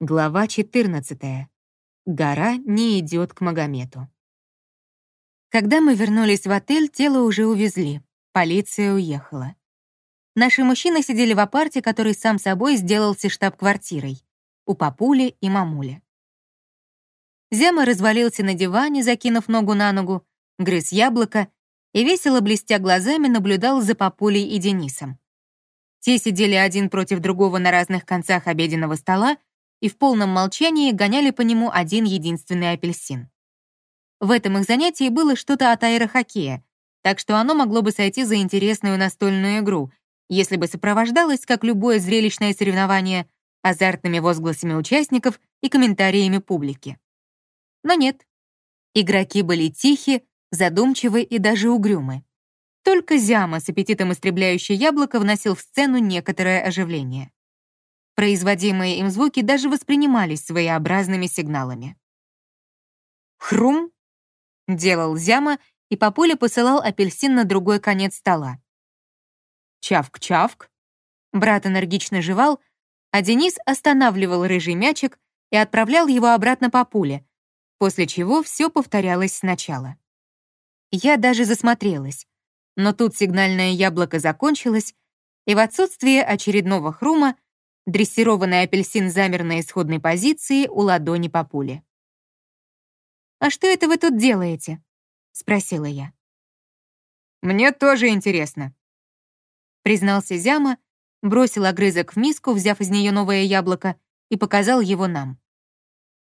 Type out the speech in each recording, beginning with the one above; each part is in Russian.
Глава 14. Гора не идет к Магомету. Когда мы вернулись в отель, тело уже увезли. Полиция уехала. Наши мужчины сидели в апарте, который сам собой сделался штаб-квартирой. У папули и мамули. Зяма развалился на диване, закинув ногу на ногу, грыз яблоко и, весело блестя глазами, наблюдал за папулей и Денисом. Те сидели один против другого на разных концах обеденного стола и в полном молчании гоняли по нему один единственный апельсин. В этом их занятии было что-то от аэрохоккея, так что оно могло бы сойти за интересную настольную игру, если бы сопровождалось, как любое зрелищное соревнование, азартными возгласами участников и комментариями публики. Но нет. Игроки были тихи, задумчивы и даже угрюмы. Только Зяма с аппетитом истребляющее яблоко вносил в сцену некоторое оживление. Производимые им звуки даже воспринимались своеобразными сигналами. «Хрум!» — делал Зяма, и Папуля посылал апельсин на другой конец стола. «Чавк-чавк!» Брат энергично жевал, а Денис останавливал рыжий мячик и отправлял его обратно Папуле, после чего все повторялось сначала. Я даже засмотрелась, но тут сигнальное яблоко закончилось, и в отсутствие очередного хрума Дрессированный апельсин замер на исходной позиции у ладони папули. «А что это вы тут делаете?» — спросила я. «Мне тоже интересно», — признался Зяма, бросил огрызок в миску, взяв из нее новое яблоко, и показал его нам.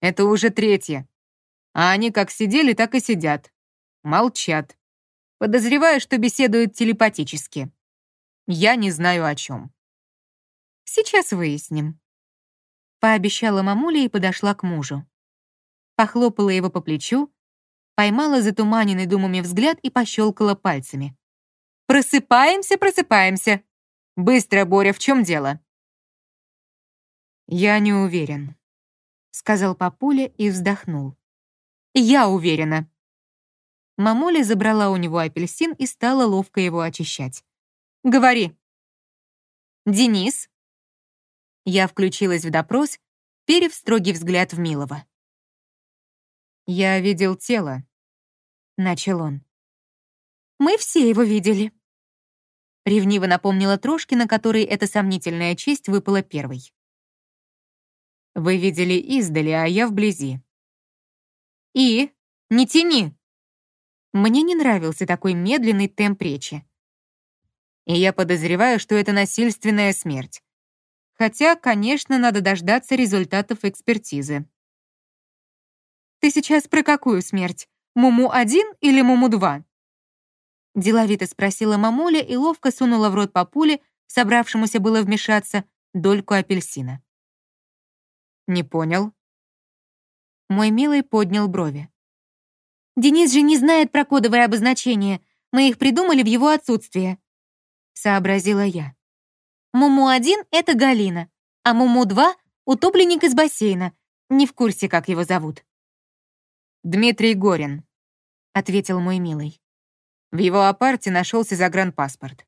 «Это уже третье. А они как сидели, так и сидят. Молчат. Подозреваю, что беседуют телепатически. Я не знаю о чем. Сейчас выясним». Пообещала мамуля и подошла к мужу. Похлопала его по плечу, поймала затуманенный думами взгляд и пощелкала пальцами. «Просыпаемся, просыпаемся! Быстро, Боря, в чем дело?» «Я не уверен», — сказал папуля и вздохнул. «Я уверена». Мамуля забрала у него апельсин и стала ловко его очищать. «Говори». «Денис?» Я включилась в допрос, перев строгий взгляд в Милова. «Я видел тело», — начал он. «Мы все его видели», — ревниво напомнила Трошкина, которой эта сомнительная честь выпала первой. «Вы видели издали, а я вблизи». «И? Не тяни!» Мне не нравился такой медленный темп речи. И я подозреваю, что это насильственная смерть. Хотя, конечно, надо дождаться результатов экспертизы. «Ты сейчас про какую смерть? Муму-1 или Муму-2?» Деловито спросила мамуля и ловко сунула в рот папуле, собравшемуся было вмешаться, дольку апельсина. «Не понял». Мой милый поднял брови. «Денис же не знает про кодовое обозначение. Мы их придумали в его отсутствие», — сообразила я. Муму-1 — это Галина, а Муму-2 — утопленник из бассейна. Не в курсе, как его зовут. «Дмитрий Горин», — ответил мой милый. В его апарте нашелся загранпаспорт.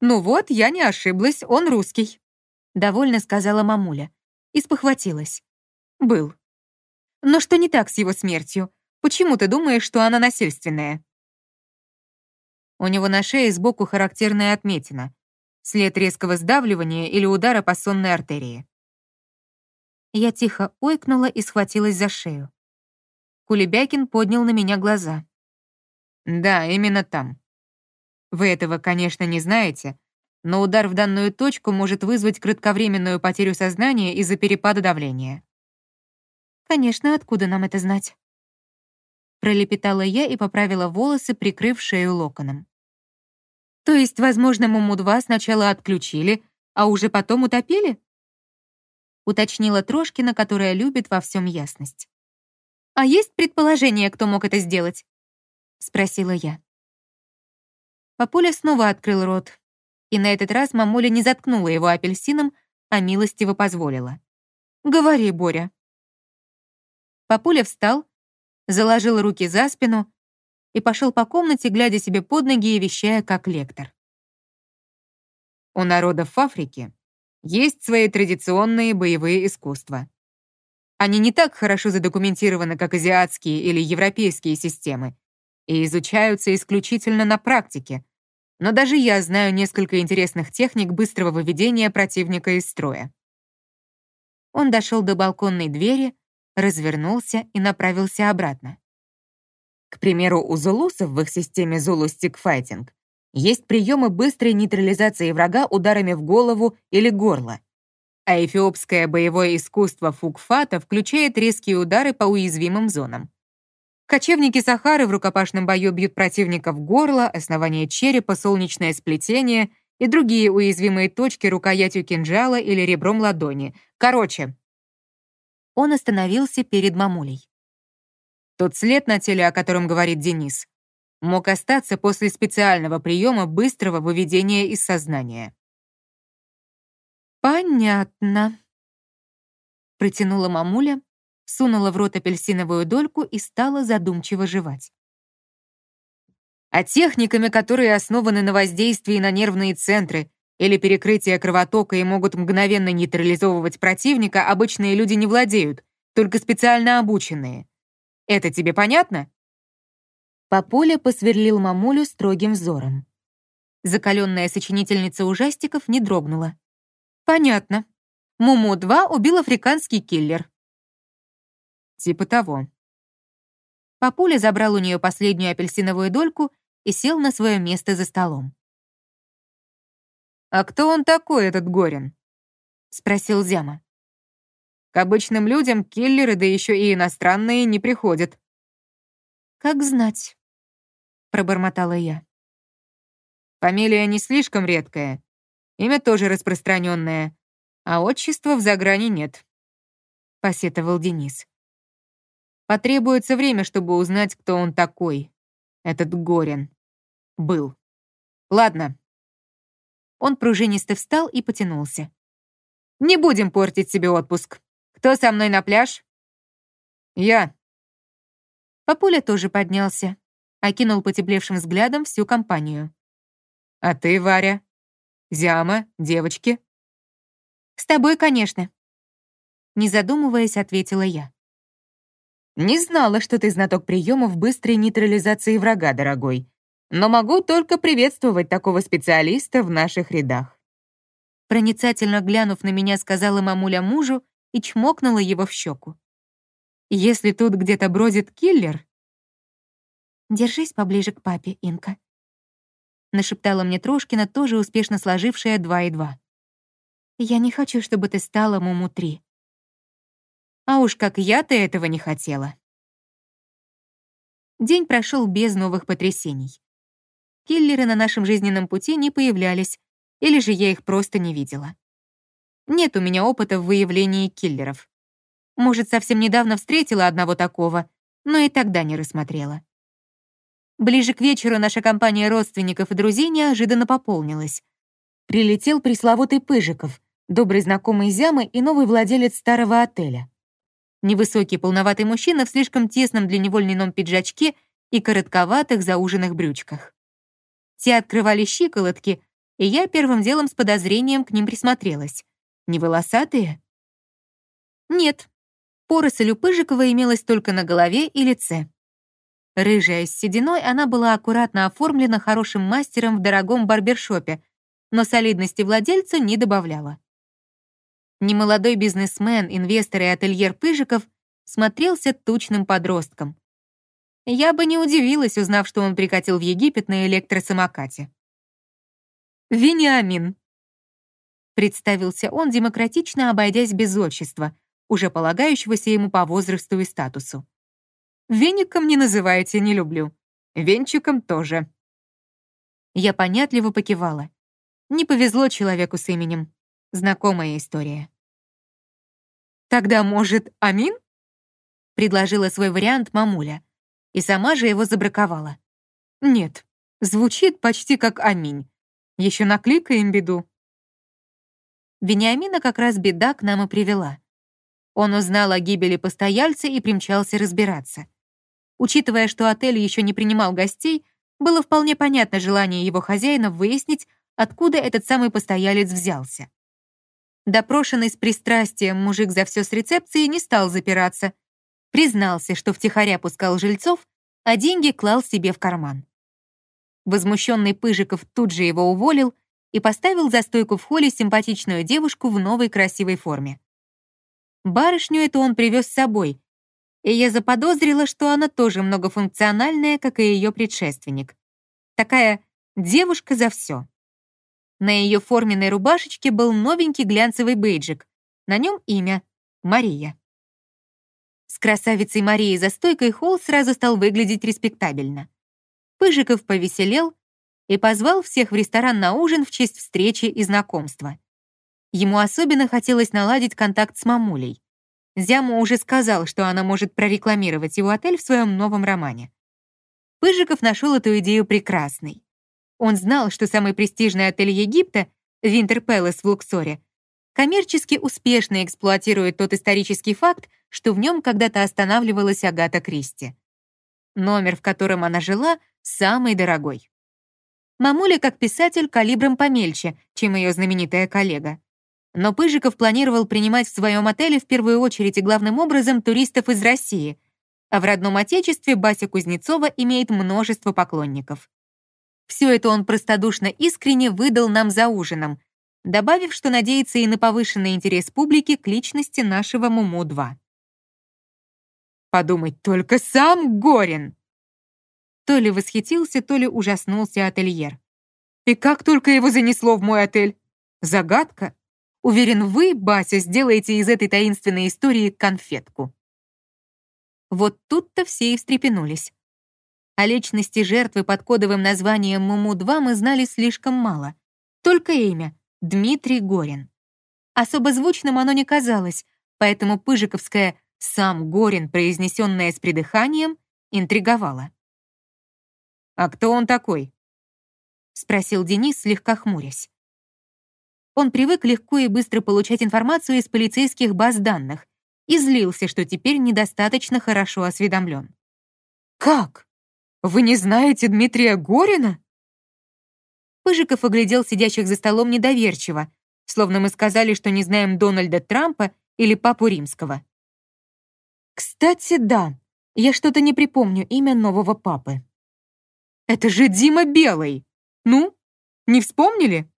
«Ну вот, я не ошиблась, он русский», — довольно сказала мамуля. И спохватилась. «Был». «Но что не так с его смертью? Почему ты думаешь, что она насильственная?» У него на шее сбоку характерная отметина след резкого сдавливания или удара по сонной артерии. Я тихо ойкнула и схватилась за шею. Кулебякин поднял на меня глаза. «Да, именно там. Вы этого, конечно, не знаете, но удар в данную точку может вызвать кратковременную потерю сознания из-за перепада давления». «Конечно, откуда нам это знать?» Пролепетала я и поправила волосы, прикрыв шею локоном. То есть, возможно, Муму-2 сначала отключили, а уже потом утопили? Уточнила Трошкина, которая любит во всем ясность. «А есть предположение, кто мог это сделать?» Спросила я. Папуля снова открыл рот, и на этот раз мамуля не заткнула его апельсином, а милостиво позволила. «Говори, Боря». Папуля встал, заложил руки за спину и пошел по комнате, глядя себе под ноги и вещая как лектор. У народов Африки есть свои традиционные боевые искусства. Они не так хорошо задокументированы, как азиатские или европейские системы, и изучаются исключительно на практике. Но даже я знаю несколько интересных техник быстрого выведения противника из строя. Он дошел до балконной двери, развернулся и направился обратно. К примеру, у зулусов в их системе Zulu Stick Fighting есть приемы быстрой нейтрализации врага ударами в голову или горло. А эфиопское боевое искусство фукфата включает резкие удары по уязвимым зонам. Кочевники Сахары в рукопашном бою бьют противника в горло, основание черепа, солнечное сплетение и другие уязвимые точки рукоятью кинжала или ребром ладони. Короче. Он остановился перед мамулей. Тот след на теле, о котором говорит Денис, мог остаться после специального приема быстрого выведения из сознания. «Понятно», — протянула мамуля, сунула в рот апельсиновую дольку и стала задумчиво жевать. А техниками, которые основаны на воздействии на нервные центры или перекрытие кровотока и могут мгновенно нейтрализовывать противника, обычные люди не владеют, только специально обученные. Это тебе понятно?» Папуля посверлил мамулю строгим взором. Закаленная сочинительница ужастиков не дрогнула. «Понятно. Муму-2 убил африканский киллер». «Типа того». Папуля забрал у нее последнюю апельсиновую дольку и сел на свое место за столом. «А кто он такой, этот Горин?» — спросил Зяма. «К обычным людям киллеры, да еще и иностранные, не приходят». «Как знать», — пробормотала я. «Фамилия не слишком редкая, имя тоже распространенное, а отчества в заграни нет», — посетовал Денис. «Потребуется время, чтобы узнать, кто он такой, этот Горин. Был. Ладно». Он пружинисто встал и потянулся. «Не будем портить себе отпуск. Кто со мной на пляж?» «Я», Папуля тоже поднялся, окинул потеплевшим взглядом всю компанию. «А ты, Варя? Зяма, девочки?» «С тобой, конечно», — не задумываясь, ответила я. «Не знала, что ты знаток приемов быстрой нейтрализации врага, дорогой, но могу только приветствовать такого специалиста в наших рядах». Проницательно глянув на меня, сказала мамуля мужу и чмокнула его в щеку. Если тут где-то бродит киллер... «Держись поближе к папе, Инка», — нашептала мне Трошкина, тоже успешно сложившая два и два. «Я не хочу, чтобы ты стала Муму-3». А уж как я-то этого не хотела. День прошел без новых потрясений. Киллеры на нашем жизненном пути не появлялись, или же я их просто не видела. Нет у меня опыта в выявлении киллеров. Может, совсем недавно встретила одного такого, но и тогда не рассмотрела. Ближе к вечеру наша компания родственников и друзей неожиданно пополнилась. Прилетел пресловутый Пыжиков, добрый знакомый Зямы и новый владелец старого отеля. Невысокий полноватый мужчина в слишком тесном для него льняном пиджачке и коротковатых зауженных брючках. Те открывали щиколотки, и я первым делом с подозрением к ним присмотрелась. Не волосатые? Нет, Поросль у Пыжикова имелась только на голове и лице. Рыжая с сединой, она была аккуратно оформлена хорошим мастером в дорогом барбершопе, но солидности владельца не добавляла. Немолодой бизнесмен, инвестор и ательер Пыжиков смотрелся тучным подростком. Я бы не удивилась, узнав, что он прикатил в Египет на электросамокате. «Вениамин», — представился он, демократично обойдясь без отчества, уже полагающегося ему по возрасту и статусу. «Веником не называйте, не люблю. Венчиком тоже». Я понятливо покивала. Не повезло человеку с именем. Знакомая история. «Тогда, может, Амин?» Предложила свой вариант мамуля. И сама же его забраковала. «Нет, звучит почти как Аминь. Еще накликаем беду». Вениамина как раз беда к нам и привела. Он узнал о гибели постояльца и примчался разбираться. Учитывая, что отель еще не принимал гостей, было вполне понятно желание его хозяина выяснить, откуда этот самый постоялец взялся. Допрошенный с пристрастием мужик за все с рецепции не стал запираться. Признался, что втихаря пускал жильцов, а деньги клал себе в карман. Возмущенный Пыжиков тут же его уволил и поставил за стойку в холле симпатичную девушку в новой красивой форме. Барышню эту он привез с собой, и я заподозрила, что она тоже многофункциональная, как и ее предшественник. Такая девушка за все. На ее форменной рубашечке был новенький глянцевый бейджик. На нем имя — Мария. С красавицей Марией за стойкой Холл сразу стал выглядеть респектабельно. Пыжиков повеселел и позвал всех в ресторан на ужин в честь встречи и знакомства. Ему особенно хотелось наладить контакт с мамулей. Зяму уже сказал, что она может прорекламировать его отель в своем новом романе. Пыжиков нашел эту идею прекрасной. Он знал, что самый престижный отель Египта, Винтер Пэлас в Луксоре, коммерчески успешно эксплуатирует тот исторический факт, что в нем когда-то останавливалась Агата Кристи. Номер, в котором она жила, самый дорогой. Мамуля, как писатель, калибром помельче, чем ее знаменитая коллега. Но Пыжиков планировал принимать в своем отеле в первую очередь и главным образом туристов из России, а в родном отечестве Бася Кузнецова имеет множество поклонников. Все это он простодушно искренне выдал нам за ужином, добавив, что надеется и на повышенный интерес публики к личности нашего Муму-2. Подумать только сам Горин! То ли восхитился, то ли ужаснулся ательер. И как только его занесло в мой отель? Загадка. Уверен, вы, Бася, сделаете из этой таинственной истории конфетку. Вот тут-то все и встрепенулись. О личности жертвы под кодовым названием Муму-2 мы знали слишком мало. Только имя — Дмитрий Горин. Особо звучным оно не казалось, поэтому пыжиковское «сам Горин», произнесенное с придыханием, интриговало. «А кто он такой?» — спросил Денис, слегка хмурясь. Он привык легко и быстро получать информацию из полицейских баз данных и злился, что теперь недостаточно хорошо осведомлен. «Как? Вы не знаете Дмитрия Горина?» Пыжиков оглядел сидящих за столом недоверчиво, словно мы сказали, что не знаем Дональда Трампа или Папу Римского. «Кстати, да, я что-то не припомню имя нового папы». «Это же Дима Белый! Ну, не вспомнили?»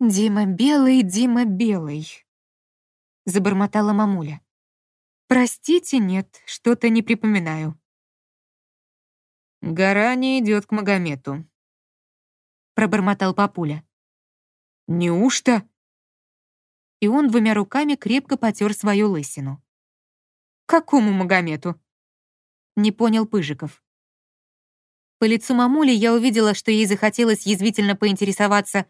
«Дима Белый, Дима Белый», — забормотала мамуля. «Простите, нет, что-то не припоминаю». «Гора не идет к Магомету», — пробормотал папуля. «Неужто?» И он двумя руками крепко потер свою лысину. «Какому Магомету?» — не понял Пыжиков. По лицу мамули я увидела, что ей захотелось язвительно поинтересоваться,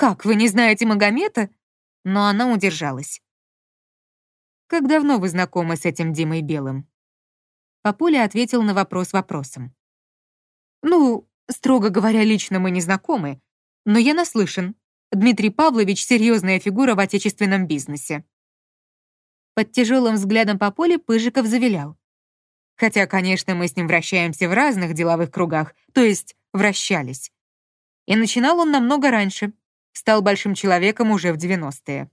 «Как, вы не знаете Магомета?» Но она удержалась. «Как давно вы знакомы с этим Димой Белым?» Папуля ответил на вопрос вопросом. «Ну, строго говоря, лично мы не знакомы, но я наслышан. Дмитрий Павлович — серьезная фигура в отечественном бизнесе». Под тяжелым взглядом Папули Пыжиков завилял. Хотя, конечно, мы с ним вращаемся в разных деловых кругах, то есть вращались. И начинал он намного раньше, Стал большим человеком уже в 90-е.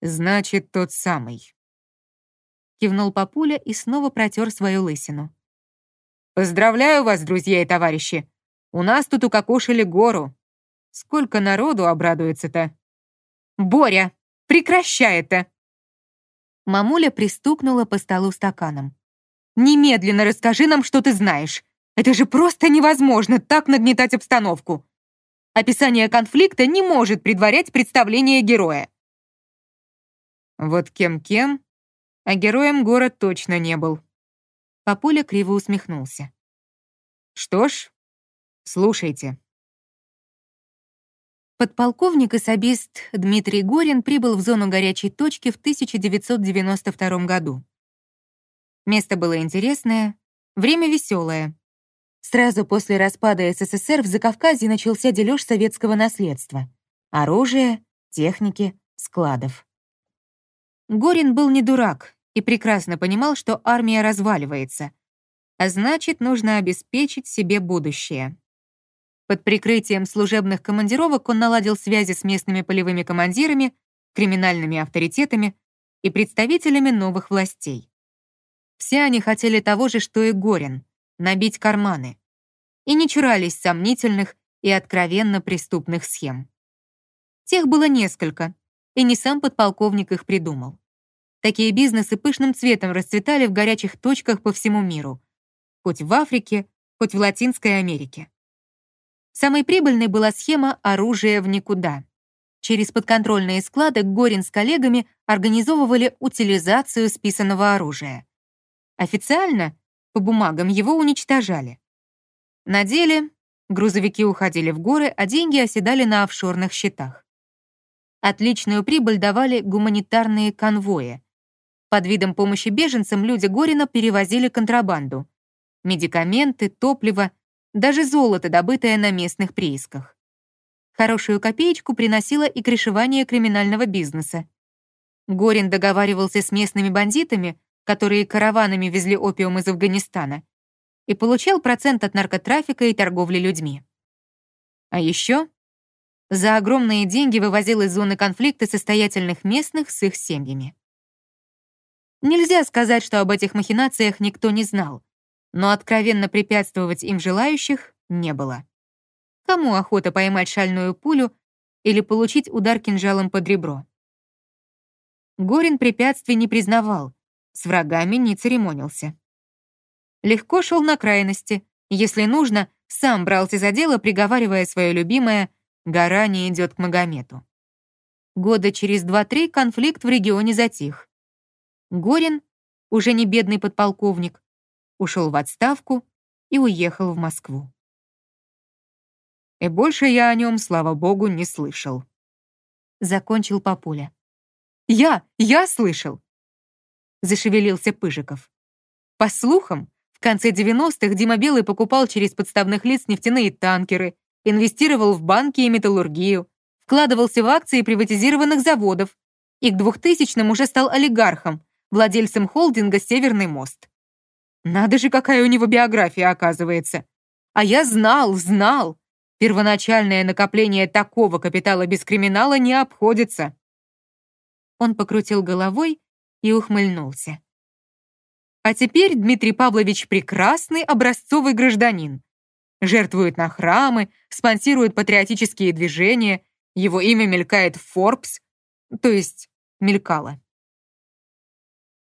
«Значит, тот самый», — кивнул папуля и снова протер свою лысину. «Поздравляю вас, друзья и товарищи! У нас тут укокошили гору. Сколько народу обрадуется-то!» «Боря, прекращай это!» Мамуля пристукнула по столу стаканом. «Немедленно расскажи нам, что ты знаешь. Это же просто невозможно так нагнетать обстановку. Описание конфликта не может предварять представление героя. Вот кем-кем, а героем город точно не был. Папуля криво усмехнулся. Что ж, слушайте. Подполковник-особист Дмитрий Горин прибыл в зону горячей точки в 1992 году. Место было интересное, время веселое. Сразу после распада СССР в Закавказье начался дележ советского наследства. Оружия, техники, складов. Горин был не дурак и прекрасно понимал, что армия разваливается, а значит, нужно обеспечить себе будущее. Под прикрытием служебных командировок он наладил связи с местными полевыми командирами, криминальными авторитетами и представителями новых властей. Все они хотели того же, что и Горин — набить карманы, и не чурались сомнительных и откровенно преступных схем. Тех было несколько, и не сам подполковник их придумал. Такие бизнесы пышным цветом расцветали в горячих точках по всему миру, хоть в Африке, хоть в Латинской Америке. Самой прибыльной была схема «оружие в никуда». Через подконтрольные склады Горин с коллегами организовывали утилизацию списанного оружия. Официально, по бумагам, его уничтожали. На деле грузовики уходили в горы, а деньги оседали на офшорных счетах. Отличную прибыль давали гуманитарные конвои. Под видом помощи беженцам люди Горина перевозили контрабанду. Медикаменты, топливо, даже золото, добытое на местных приисках. Хорошую копеечку приносило и крышевание криминального бизнеса. Горин договаривался с местными бандитами, которые караванами везли опиум из Афганистана, и получал процент от наркотрафика и торговли людьми. А еще за огромные деньги вывозил из зоны конфликта состоятельных местных с их семьями. Нельзя сказать, что об этих махинациях никто не знал, но откровенно препятствовать им желающих не было. Кому охота поймать шальную пулю или получить удар кинжалом под ребро? Горин препятствий не признавал, с врагами не церемонился. Легко шел на крайности, если нужно, сам брался за дело, приговаривая свое любимое «гора не идет к Магомету». Года через два-три конфликт в регионе затих. Горин, уже не бедный подполковник, ушел в отставку и уехал в Москву. И больше я о нем, слава богу, не слышал. Закончил Папуля. «Я, я слышал!» зашевелился Пыжиков. По слухам, в конце 90-х Дима Белый покупал через подставных лиц нефтяные танкеры, инвестировал в банки и металлургию, вкладывался в акции приватизированных заводов и к 2000-м уже стал олигархом, владельцем холдинга «Северный мост». Надо же, какая у него биография, оказывается. А я знал, знал. Первоначальное накопление такого капитала без криминала не обходится. Он покрутил головой и ухмыльнулся. А теперь Дмитрий Павлович прекрасный образцовый гражданин. Жертвует на храмы, спонсирует патриотические движения, его имя мелькает в Forbes, то есть мелькало.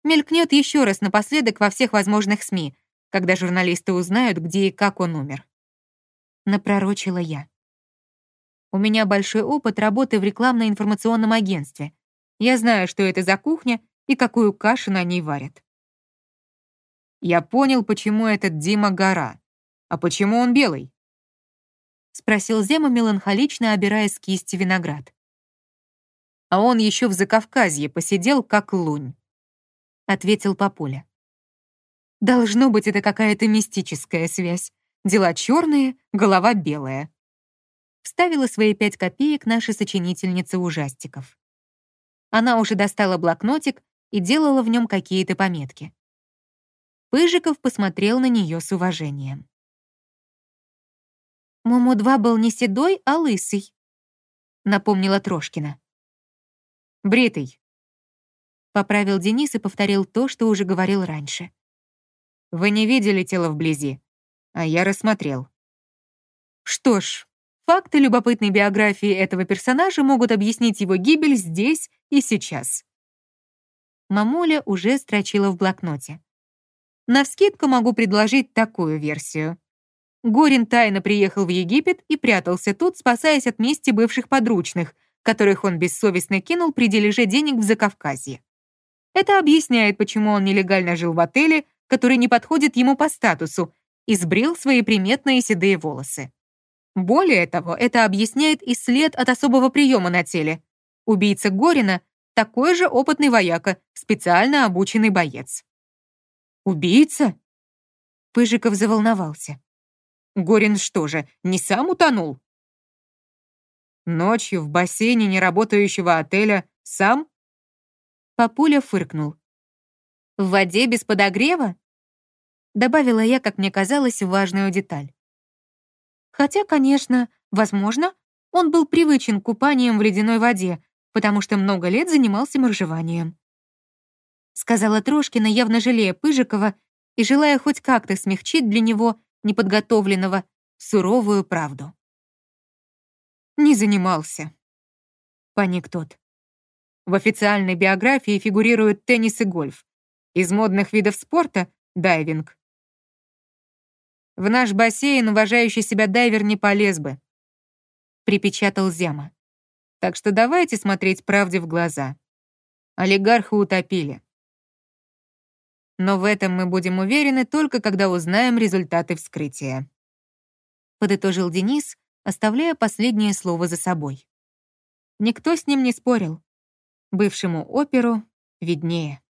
Мелькнет еще раз напоследок во всех возможных СМИ, когда журналисты узнают, где и как он умер. Напророчила я. У меня большой опыт работы в рекламно-информационном агентстве. Я знаю, что это за кухня и какую кашу на ней варят. Я понял, почему этот Дима гора. А почему он белый? Спросил Зема, меланхолично обирая с кисти виноград. А он еще в Закавказье посидел, как лунь. Ответил Папуля. Должно быть, это какая-то мистическая связь. Дела черные, голова белая. Вставила свои пять копеек наша сочинительница ужастиков. Она уже достала блокнотик и делала в нем какие-то пометки. Пыжиков посмотрел на нее с уважением. «Муму-2 был не седой, а лысый», — напомнила Трошкина. «Бритый», — поправил Денис и повторил то, что уже говорил раньше. «Вы не видели тело вблизи, а я рассмотрел». Что ж, факты любопытной биографии этого персонажа могут объяснить его гибель здесь и сейчас. Мамуля уже строчила в блокноте. Навскидку могу предложить такую версию. Горин тайно приехал в Египет и прятался тут, спасаясь от мести бывших подручных, которых он бессовестно кинул при дележе денег в Закавказье. Это объясняет, почему он нелегально жил в отеле, который не подходит ему по статусу, и сбрил свои приметные седые волосы. Более того, это объясняет и след от особого приема на теле. Убийца Горина такой же опытный вояка, специально обученный боец. «Убийца?» Пыжиков заволновался. «Горин что же, не сам утонул?» «Ночью в бассейне неработающего отеля сам?» Папуля фыркнул. «В воде без подогрева?» Добавила я, как мне казалось, важную деталь. Хотя, конечно, возможно, он был привычен к купаниям в ледяной воде, потому что много лет занимался моржеванием. Сказала Трошкина, явно жалея Пыжикова и желая хоть как-то смягчить для него, неподготовленного, суровую правду. «Не занимался», — паник тот. В официальной биографии фигурируют теннис и гольф. Из модных видов спорта — дайвинг. В наш бассейн уважающий себя дайвер не полез бы, припечатал Зяма. Так что давайте смотреть правде в глаза. Олигарха утопили. Но в этом мы будем уверены только когда узнаем результаты вскрытия. Подытожил Денис, оставляя последнее слово за собой. Никто с ним не спорил. Бывшему оперу виднее.